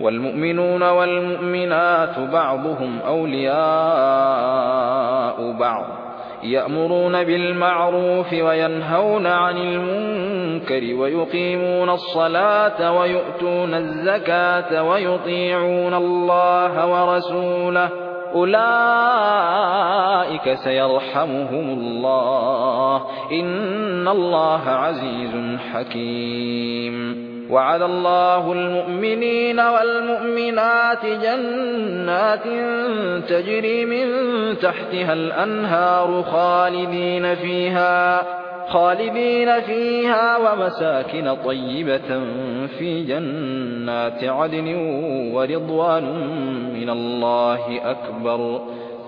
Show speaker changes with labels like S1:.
S1: والمؤمنون والمؤمنات بعضهم أولياء بعض يأمرون بالمعروف وينهون عن المنكر ويقيمون الصلاة ويؤتون الزكاة ويطيعون الله ورسوله أولئك سيرحمهم الله. إن الله عزيز حكيم. وعد الله المؤمنين والمؤمنات جنات تجري من تحتها الأنهار خالدين فيها خالدين فيها ومساكن طيبة في جنات عدن ورضوان من الله أكبر.